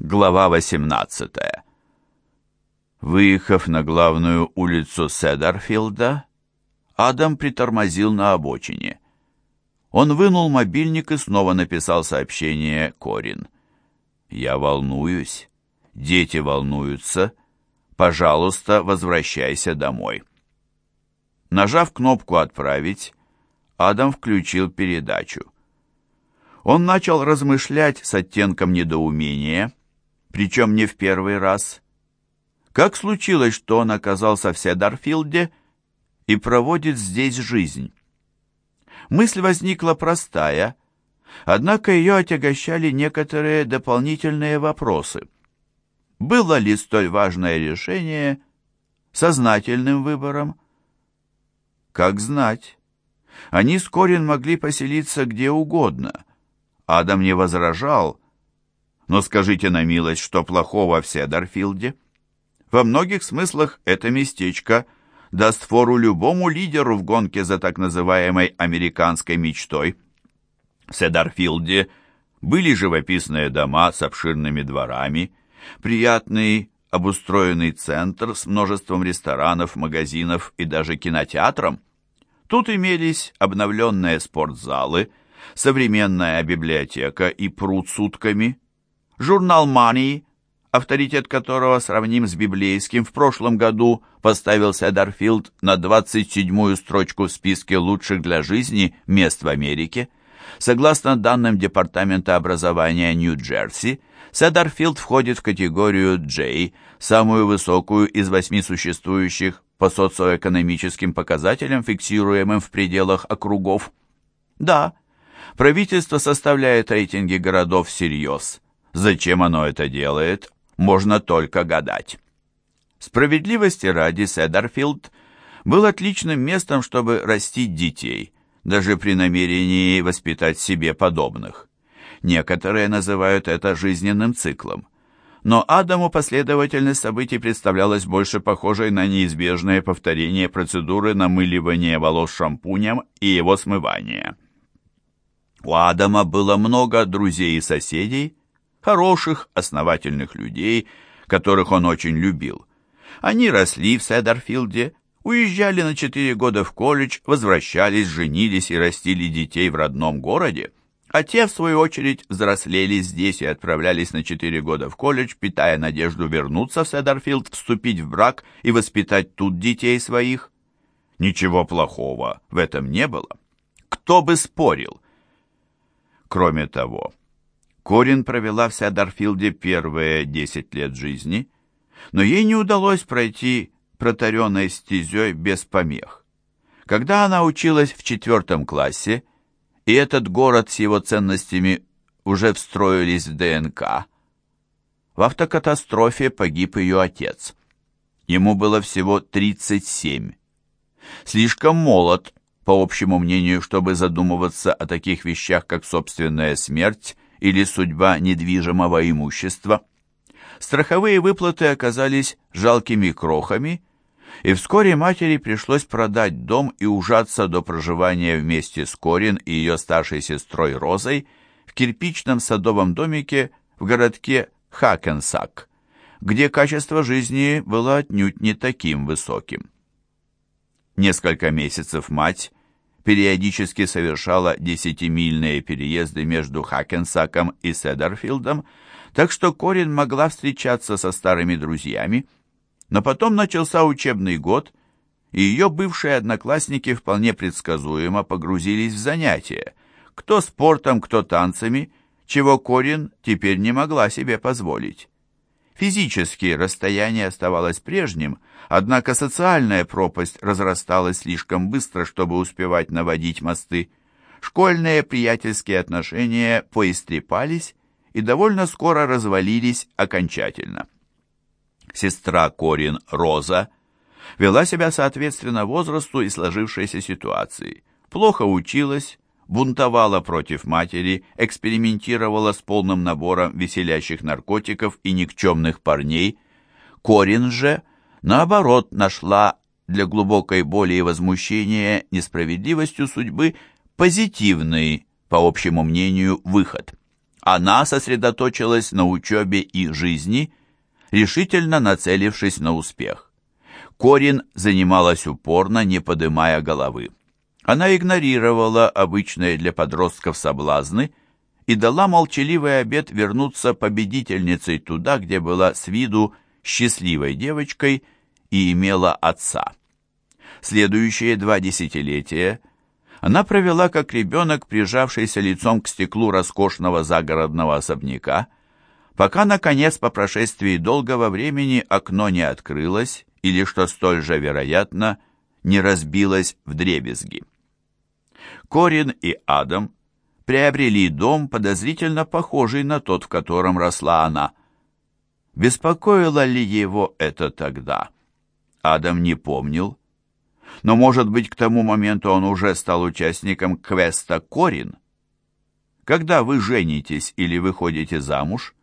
Глава 18. Выехав на главную улицу Седарфилда, Адам притормозил на обочине. Он вынул мобильник и снова написал сообщение Корин. «Я волнуюсь. Дети волнуются. Пожалуйста, возвращайся домой». Нажав кнопку «Отправить», Адам включил передачу. Он начал размышлять с оттенком недоумения, причем не в первый раз. Как случилось, что он оказался в Седарфилде и проводит здесь жизнь? Мысль возникла простая, однако ее отягощали некоторые дополнительные вопросы. Было ли столь важное решение сознательным выбором? Как знать? Они с Корин могли поселиться где угодно. Адам не возражал, но скажите на милость, что плохого в Седарфилде? Во многих смыслах это местечко даст фору любому лидеру в гонке за так называемой американской мечтой. В Седарфилде были живописные дома с обширными дворами, приятный обустроенный центр с множеством ресторанов, магазинов и даже кинотеатром. Тут имелись обновленные спортзалы, современная библиотека и пруд с утками – Журнал «Money», авторитет которого сравним с библейским, в прошлом году поставил Седарфилд на 27-ю строчку в списке лучших для жизни мест в Америке. Согласно данным Департамента образования Нью-Джерси, Седарфилд входит в категорию J, самую высокую из восьми существующих по социоэкономическим показателям, фиксируемым в пределах округов. Да, правительство составляет рейтинги городов всерьез – Зачем оно это делает, можно только гадать. Справедливости ради Седарфилд был отличным местом, чтобы растить детей, даже при намерении воспитать себе подобных. Некоторые называют это жизненным циклом. Но Адаму последовательность событий представлялась больше похожей на неизбежное повторение процедуры намыливания волос шампунем и его смывания. У Адама было много друзей и соседей, хороших, основательных людей, которых он очень любил. Они росли в Седарфилде, уезжали на четыре года в колледж, возвращались, женились и растили детей в родном городе, а те, в свою очередь, взрослели здесь и отправлялись на четыре года в колледж, питая надежду вернуться в Седарфилд, вступить в брак и воспитать тут детей своих. Ничего плохого в этом не было. Кто бы спорил? Кроме того, Корин провела в Седарфилде первые десять лет жизни, но ей не удалось пройти протаренной стезей без помех. Когда она училась в четвертом классе, и этот город с его ценностями уже встроились в ДНК, в автокатастрофе погиб ее отец. Ему было всего 37. Слишком молод, по общему мнению, чтобы задумываться о таких вещах, как собственная смерть или судьба недвижимого имущества. Страховые выплаты оказались жалкими крохами, и вскоре матери пришлось продать дом и ужаться до проживания вместе с Корин и ее старшей сестрой Розой в кирпичном садовом домике в городке Хакенсак, где качество жизни было отнюдь не таким высоким. Несколько месяцев мать периодически совершала десятимильные переезды между Хакенсаком и Седарфилдом, так что Корин могла встречаться со старыми друзьями, но потом начался учебный год, и ее бывшие одноклассники вполне предсказуемо погрузились в занятия, кто спортом, кто танцами, чего Корин теперь не могла себе позволить. Физически расстояние оставалось прежним, однако социальная пропасть разрасталась слишком быстро, чтобы успевать наводить мосты. Школьные приятельские отношения поистрепались и довольно скоро развалились окончательно. Сестра Корин Роза вела себя соответственно возрасту и сложившейся ситуации. Плохо училась, бунтовала против матери, экспериментировала с полным набором веселящих наркотиков и никчемных парней. Корин же, наоборот, нашла для глубокой боли и возмущения несправедливостью судьбы позитивный, по общему мнению, выход. Она сосредоточилась на учебе и жизни, решительно нацелившись на успех. Корин занималась упорно, не подымая головы. Она игнорировала обычные для подростков соблазны и дала молчаливый обет вернуться победительницей туда, где была с виду счастливой девочкой и имела отца. Следующие два десятилетия она провела как ребенок, прижавшийся лицом к стеклу роскошного загородного особняка, пока, наконец, по прошествии долгого времени окно не открылось или, что столь же вероятно, не разбилось в дребезги. Корин и Адам приобрели дом, подозрительно похожий на тот, в котором росла она. Беспокоило ли его это тогда? Адам не помнил, но, может быть, к тому моменту он уже стал участником квеста «Корин». Когда вы женитесь или выходите замуж,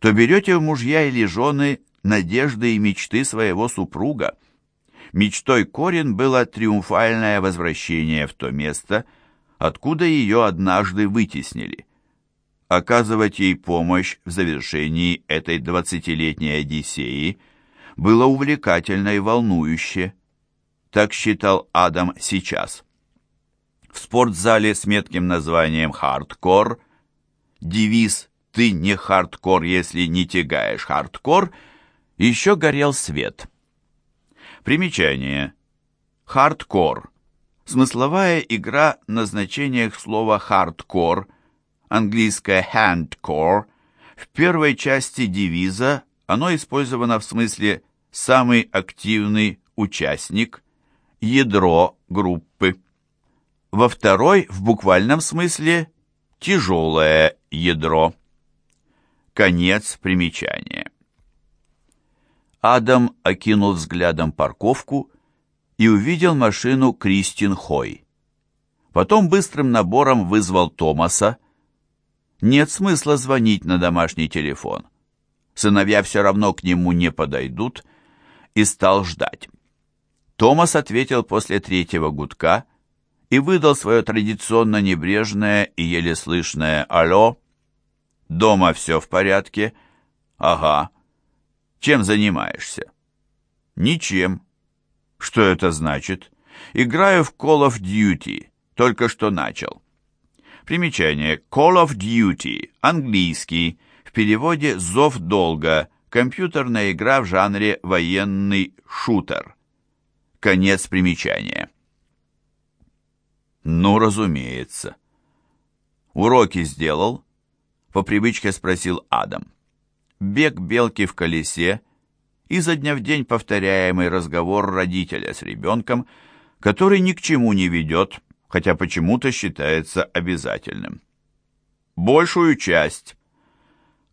то берете в мужья или жены надежды и мечты своего супруга. Мечтой Корин было триумфальное возвращение в то место, откуда ее однажды вытеснили. Оказывать ей помощь в завершении этой двадцатилетней Одиссеи было увлекательно и волнующе. Так считал Адам сейчас. В спортзале с метким названием «Хардкор» девиз «Ты не хардкор, если не тягаешь хардкор» еще горел свет. Примечание. Хардкор. Смысловая игра на значениях слова хардкор, английское hardcore. В первой части девиза оно использовано в смысле «самый активный участник», ядро группы. Во второй, в буквальном смысле, тяжелое ядро. Конец примечания. Адам окинул взглядом парковку и увидел машину Кристин Хой. Потом быстрым набором вызвал Томаса. Нет смысла звонить на домашний телефон. Сыновья все равно к нему не подойдут, и стал ждать. Томас ответил после третьего гудка и выдал свое традиционно небрежное и еле слышное «Алло». «Дома все в порядке?» «Ага». «Чем занимаешься?» «Ничем». «Что это значит?» «Играю в Call of Duty. Только что начал». Примечание. Call of Duty. Английский. В переводе «Зов долга». Компьютерная игра в жанре военный шутер. Конец примечания. Ну, разумеется. Уроки сделал? По привычке спросил Адам. Бег белки в колесе и за дня в день повторяемый разговор родителя с ребенком, который ни к чему не ведет, хотя почему-то считается обязательным. Большую часть.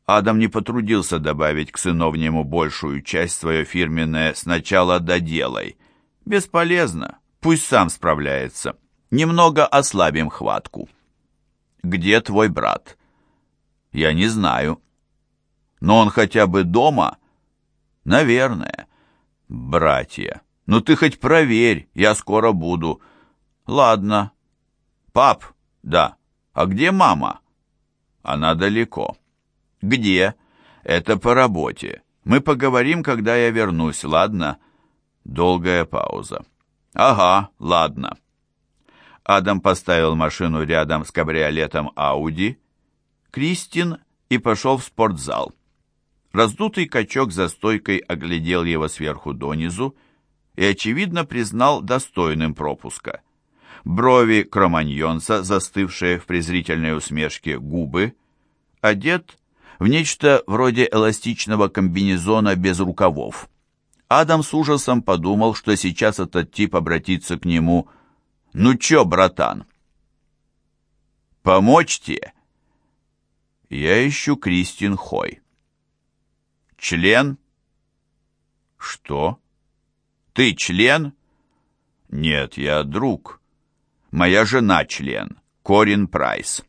Адам не потрудился добавить к сыновнему большую часть свое фирменное «сначала доделай», Бесполезно, пусть сам справляется. Немного ослабим хватку. Где твой брат? Я не знаю. Но он хотя бы дома? Наверное. Братья, ну ты хоть проверь, я скоро буду. Ладно. Пап, да. А где мама? Она далеко. Где? Это по работе. Мы поговорим, когда я вернусь, ладно? Долгая пауза. «Ага, ладно». Адам поставил машину рядом с кабриолетом Ауди, Кристин и пошел в спортзал. Раздутый качок за стойкой оглядел его сверху донизу и, очевидно, признал достойным пропуска. Брови кроманьонца, застывшие в презрительной усмешке губы, одет в нечто вроде эластичного комбинезона без рукавов. Адам с ужасом подумал, что сейчас этот тип обратится к нему. «Ну чё, братан?» «Помочь тебе?» «Я ищу Кристин Хой». «Член?» «Что?» «Ты член?» «Нет, я друг. Моя жена член, Корин Прайс».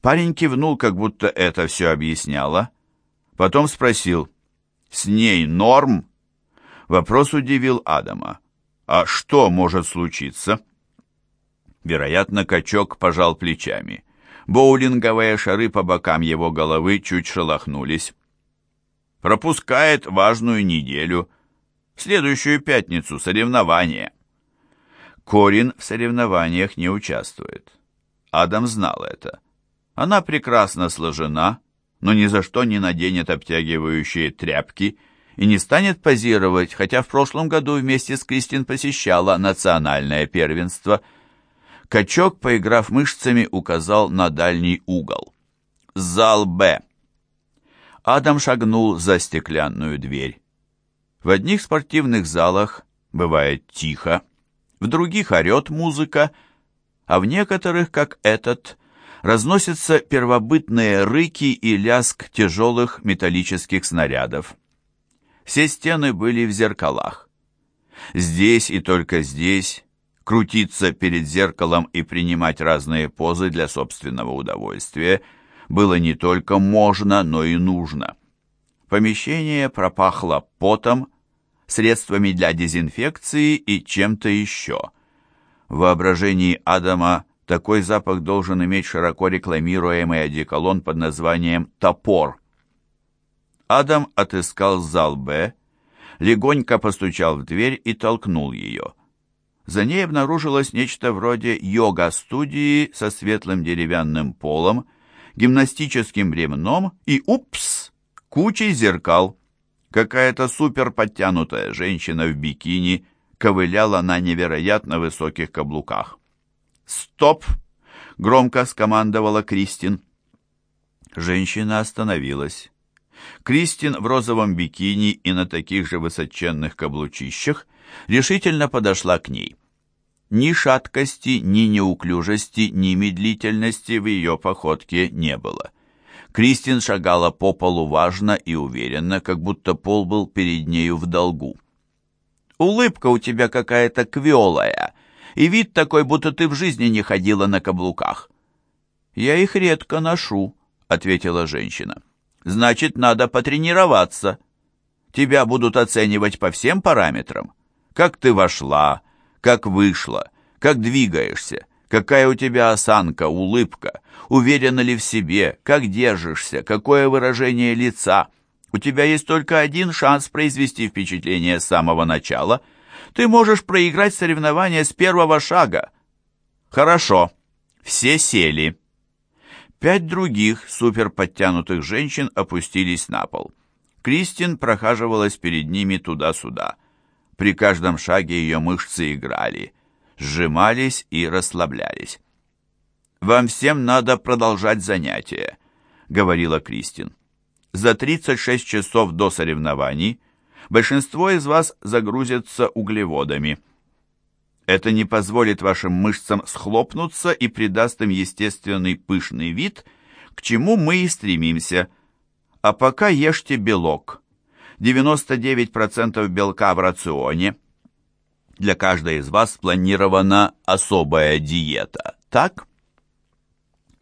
Парень кивнул, как будто это все объясняло. Потом спросил, «С ней норм?» Вопрос удивил Адама. «А что может случиться?» Вероятно, качок пожал плечами. Боулинговые шары по бокам его головы чуть шелохнулись. Пропускает важную неделю. В следующую пятницу соревнования. Корин в соревнованиях не участвует. Адам знал это. Она прекрасно сложена, но ни за что не наденет обтягивающие тряпки и не станет позировать, хотя в прошлом году вместе с Кристин посещала национальное первенство. Качок, поиграв мышцами, указал на дальний угол. «Зал Б». Адам шагнул за стеклянную дверь. В одних спортивных залах бывает тихо, в других орет музыка, а в некоторых, как этот, разносятся первобытные рыки и лязг тяжелых металлических снарядов. Все стены были в зеркалах. Здесь и только здесь крутиться перед зеркалом и принимать разные позы для собственного удовольствия было не только можно, но и нужно. Помещение пропахло потом, средствами для дезинфекции и чем-то еще. В воображении Адама такой запах должен иметь широко рекламируемый одеколон под названием «Топор». Адам отыскал зал «Б», легонько постучал в дверь и толкнул ее. За ней обнаружилось нечто вроде йога-студии со светлым деревянным полом, гимнастическим ремном и, упс, кучей зеркал. Какая-то супер подтянутая женщина в бикини ковыляла на невероятно высоких каблуках. «Стоп!» — громко скомандовала Кристин. Женщина остановилась. Кристин в розовом бикини и на таких же высоченных каблучищах решительно подошла к ней. Ни шаткости, ни неуклюжести, ни медлительности в ее походке не было. Кристин шагала по полу важно и уверенно, как будто пол был перед нею в долгу. «Улыбка у тебя какая-то квелая, и вид такой, будто ты в жизни не ходила на каблуках». «Я их редко ношу», — ответила женщина. «Значит, надо потренироваться. Тебя будут оценивать по всем параметрам. Как ты вошла, как вышла, как двигаешься, какая у тебя осанка, улыбка, уверена ли в себе, как держишься, какое выражение лица. У тебя есть только один шанс произвести впечатление с самого начала — ты можешь проиграть соревнование с первого шага. Хорошо. Все сели. Пять других суперподтянутых женщин опустились на пол. Кристин прохаживалась перед ними туда-сюда. При каждом шаге ее мышцы играли, сжимались и расслаблялись. «Вам всем надо продолжать занятия», — говорила Кристин. «За 36 часов до соревнований большинство из вас загрузятся углеводами. Это не позволит вашим мышцам схлопнуться и придаст им естественный пышный вид, к чему мы и стремимся. А пока ешьте белок. 99% белка в рационе. Для каждой из вас спланирована особая диета, так?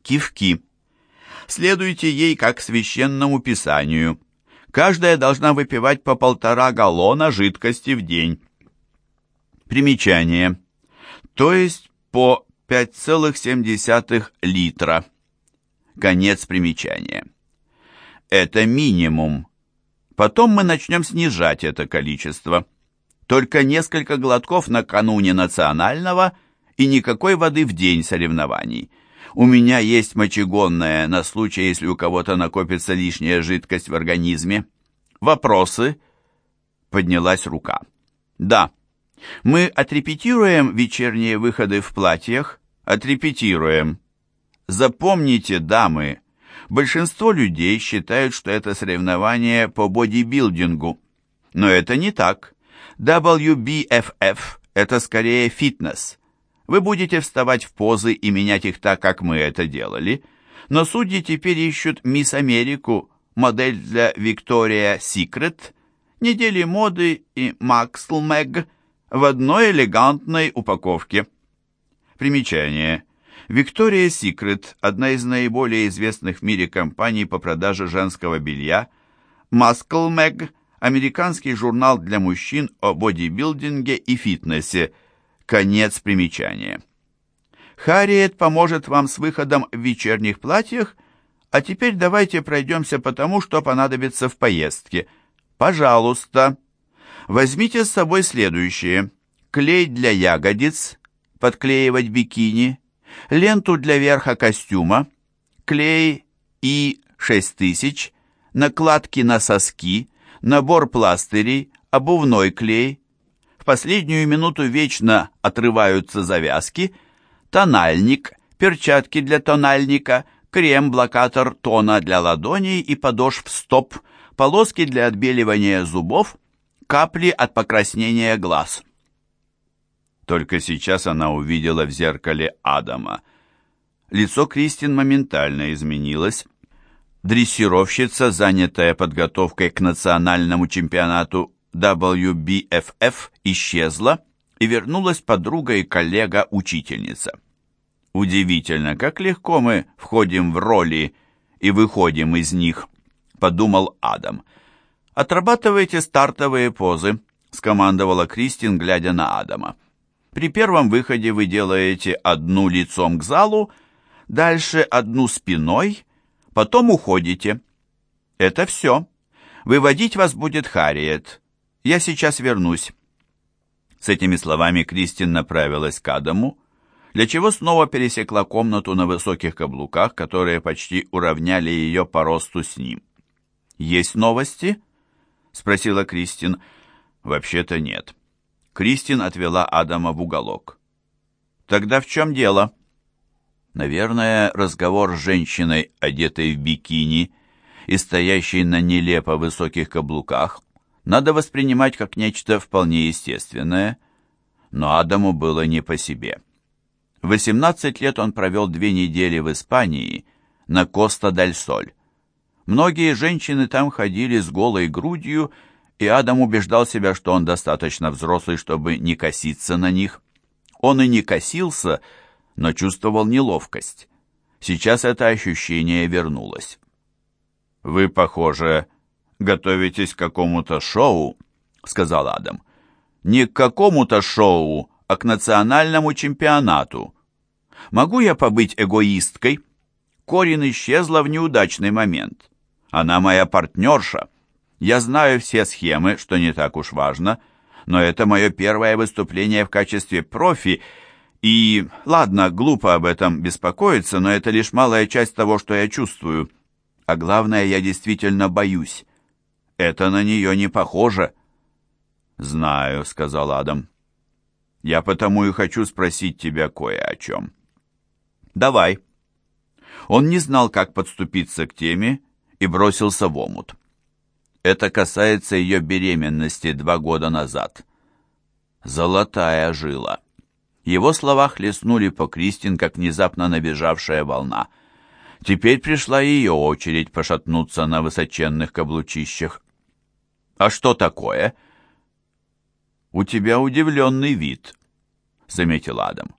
Кивки. Следуйте ей как священному писанию. Каждая должна выпивать по полтора галлона жидкости в день. Примечание. То есть по 5,7 литра. Конец примечания. Это минимум. Потом мы начнем снижать это количество. Только несколько глотков накануне национального и никакой воды в день соревнований – у меня есть мочегонная на случай, если у кого-то накопится лишняя жидкость в организме. Вопросы?» Поднялась рука. «Да. Мы отрепетируем вечерние выходы в платьях? Отрепетируем. Запомните, дамы, большинство людей считают, что это соревнование по бодибилдингу. Но это не так. WBFF – это скорее фитнес – вы будете вставать в позы и менять их так, как мы это делали. Но судьи теперь ищут Мисс Америку, модель для Виктория Секрет, недели моды и Максл Мэг в одной элегантной упаковке. Примечание. Виктория Секрет – одна из наиболее известных в мире компаний по продаже женского белья. Маскл Мэг – американский журнал для мужчин о бодибилдинге и фитнесе – Конец примечания. Харриет поможет вам с выходом в вечерних платьях, а теперь давайте пройдемся по тому, что понадобится в поездке. Пожалуйста, возьмите с собой следующее. Клей для ягодиц, подклеивать бикини, ленту для верха костюма, клей И-6000, накладки на соски, набор пластырей, обувной клей. В последнюю минуту вечно отрываются завязки, тональник, перчатки для тональника, крем-блокатор тона для ладоней и подошв стоп, полоски для отбеливания зубов, капли от покраснения глаз. Только сейчас она увидела в зеркале Адама. Лицо Кристин моментально изменилось. Дрессировщица, занятая подготовкой к национальному чемпионату WBFF, исчезла, и вернулась подруга и коллега-учительница. Удивительно, как легко мы входим в роли и выходим из них, подумал Адам. Отрабатывайте стартовые позы, скомандовала Кристин, глядя на Адама. При первом выходе вы делаете одну лицом к залу, дальше одну спиной, потом уходите. Это все. Выводить вас будет Харриет. Я сейчас вернусь. С этими словами Кристин направилась к Адаму, для чего снова пересекла комнату на высоких каблуках, которые почти уравняли ее по росту с ним. «Есть новости?» — спросила Кристин. «Вообще-то нет». Кристин отвела Адама в уголок. «Тогда в чем дело?» Наверное, разговор с женщиной, одетой в бикини и стоящей на нелепо высоких каблуках, надо воспринимать как нечто вполне естественное, но Адаму было не по себе. В 18 лет он провел две недели в Испании на Коста-даль-Соль. Многие женщины там ходили с голой грудью и Адам убеждал себя, что он достаточно взрослый, чтобы не коситься на них. Он и не косился, но чувствовал неловкость. Сейчас это ощущение вернулось. «Вы, похоже, готовитесь к какому-то шоу», — сказал Адам. «Не к какому-то шоу, а к национальному чемпионату. Могу я побыть эгоисткой?» Корин исчезла в неудачный момент. Она моя партнерша. Я знаю все схемы, что не так уж важно, но это мое первое выступление в качестве профи, и, ладно, глупо об этом беспокоиться, но это лишь малая часть того, что я чувствую. А главное, я действительно боюсь. Это на нее не похоже. «Знаю», — сказал Адам. «Я потому и хочу спросить тебя кое о чем». «Давай». Он не знал, как подступиться к теме, и бросился в омут. Это касается ее беременности два года назад. Золотая жила. Его слова хлестнули по Кристин, как внезапно набежавшая волна. Теперь пришла ее очередь пошатнуться на высоченных каблучищах. «А что такое?» «У тебя удивленный вид», — заметил Адам.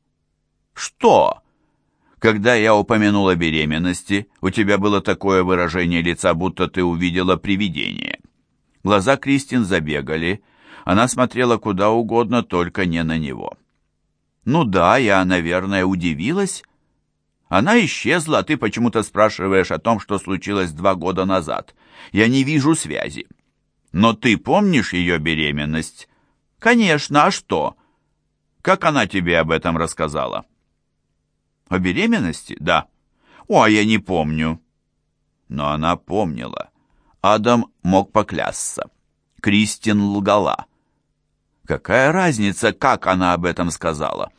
«Что?» Когда я упомянула беременности, у тебя было такое выражение лица, будто ты увидела привидение. Глаза Кристин забегали, она смотрела куда угодно, только не на него. Ну да, я, наверное, удивилась. Она исчезла, а ты почему-то спрашиваешь о том, что случилось два года назад. Я не вижу связи. Но ты помнишь ее беременность? Конечно, а что? Как она тебе об этом рассказала? О беременности? Да. О, я не помню. Но она помнила. Адам мог поклясться. Кристин лгала. Какая разница, как она об этом сказала?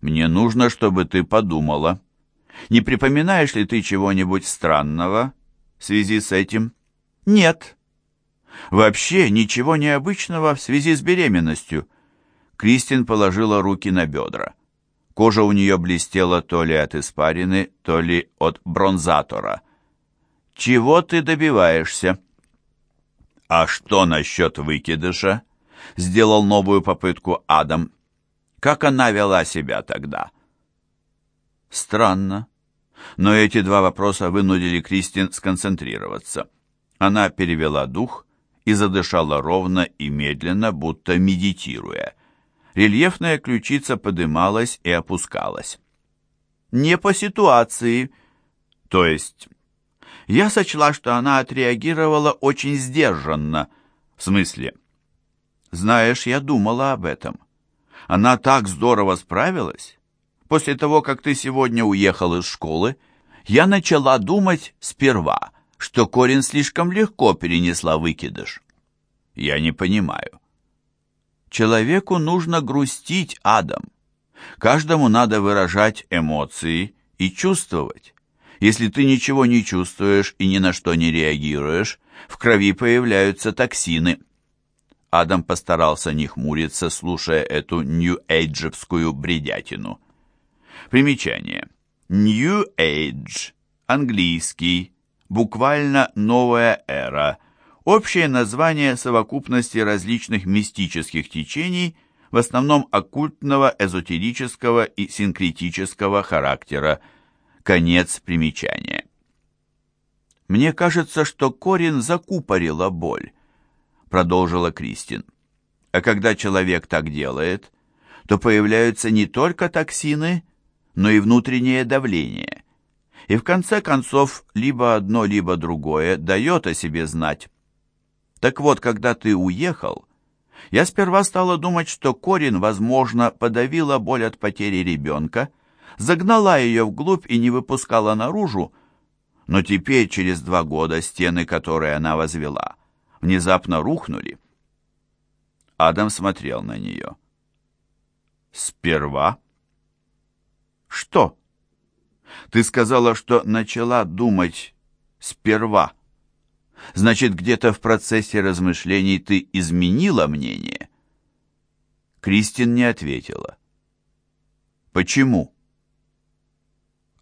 Мне нужно, чтобы ты подумала. Не припоминаешь ли ты чего-нибудь странного в связи с этим? Нет. Вообще ничего необычного в связи с беременностью. Кристин положила руки на бедра. Кожа у нее блестела то ли от испарины, то ли от бронзатора. «Чего ты добиваешься?» «А что насчет выкидыша?» Сделал новую попытку Адам. «Как она вела себя тогда?» «Странно». Но эти два вопроса вынудили Кристин сконцентрироваться. Она перевела дух и задышала ровно и медленно, будто медитируя. Рельефная ключица подымалась и опускалась. не по ситуации. То есть, я сочла, что она отреагировала очень сдержанно. В смысле? Знаешь, я думала об этом. Она так здорово справилась. После того, как ты сегодня уехал из школы, я начала думать сперва, что Корин слишком легко перенесла выкидыш. Я не понимаю. Человеку нужно грустить, Адам. Каждому надо выражать эмоции и чувствовать. Если ты ничего не чувствуешь и ни на что не реагируешь, в крови появляются токсины. Адам постарался не хмуриться, слушая эту нью-эйджевскую бредятину. Примечание. Age. Английский. Буквально «новая эра». Общее название совокупности различных мистических течений – в основном оккультного, эзотерического и синкретического характера. Конец примечания. «Мне кажется, что Корин закупорила боль», — продолжила Кристин. «А когда человек так делает, то появляются не только токсины, но и внутреннее давление. И в конце концов, либо одно, либо другое дает о себе знать. Так вот, когда ты уехал, я сперва стала думать, что Корин, возможно, подавила боль от потери ребенка, загнала ее вглубь и не выпускала наружу, но теперь, через два года, стены, которые она возвела, внезапно рухнули. Адам смотрел на нее. «Сперва?» «Что?» «Ты сказала, что начала думать сперва». Значит, где-то в процессе размышлений ты изменила мнение? Кристин не ответила. Почему?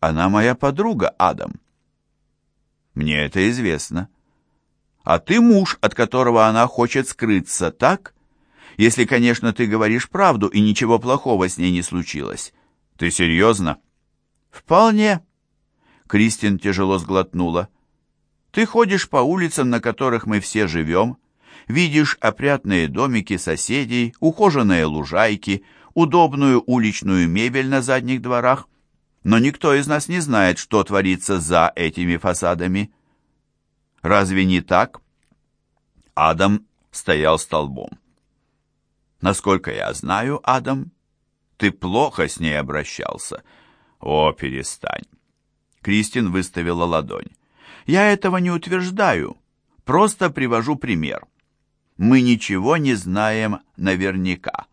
Она моя подруга, Адам. Мне это известно. А ты муж, от которого она хочет скрыться, так? Если, конечно, ты говоришь правду и ничего плохого с ней не случилось. Ты серьезно? Вполне. Кристин тяжело сглотнула. Ты ходишь по улицам, на которых мы все живем, видишь опрятные домики соседей, ухоженные лужайки, удобную уличную мебель на задних дворах, но никто из нас не знает, что творится за этими фасадами. Разве не так? Адам стоял столбом. Насколько я знаю, Адам, ты плохо с ней обращался. О, перестань. Кристин выставила ладонь. Я этого не утверждаю, просто привожу пример. Мы ничего не знаем наверняка.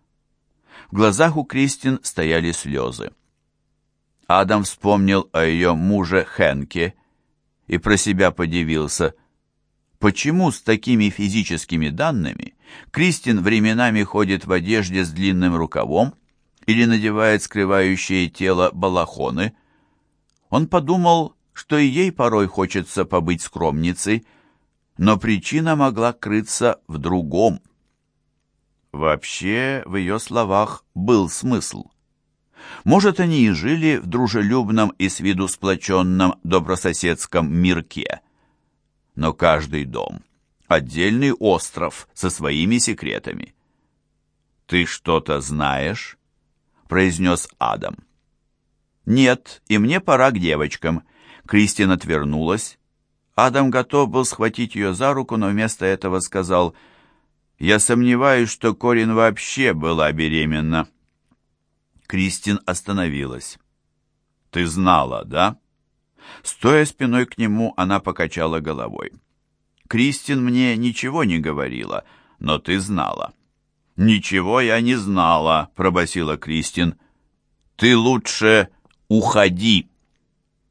В глазах у Кристин стояли слезы. Адам вспомнил о ее муже Хенке и про себя подивился, почему с такими физическими данными Кристин временами ходит в одежде с длинным рукавом или надевает скрывающие тело балахоны. Он подумал, что и ей порой хочется побыть скромницей, но причина могла крыться в другом. Вообще, в ее словах был смысл. Может, они и жили в дружелюбном и с виду сплоченном добрососедском мирке. Но каждый дом — отдельный остров со своими секретами. «Ты что-то знаешь?» — произнес Адам. «Нет, и мне пора к девочкам», Кристин отвернулась. Адам готов был схватить ее за руку, но вместо этого сказал, «Я сомневаюсь, что Корин вообще была беременна». Кристин остановилась. «Ты знала, да?» Стоя спиной к нему, она покачала головой. «Кристин мне ничего не говорила, но ты знала». «Ничего я не знала», — пробасила Кристин. «Ты лучше уходи».